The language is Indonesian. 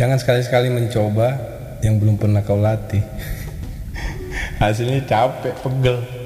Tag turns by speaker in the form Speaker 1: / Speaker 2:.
Speaker 1: Jangan sekali-sekali mencoba yang belum pernah kau latih. Hasilnya capek, pegel.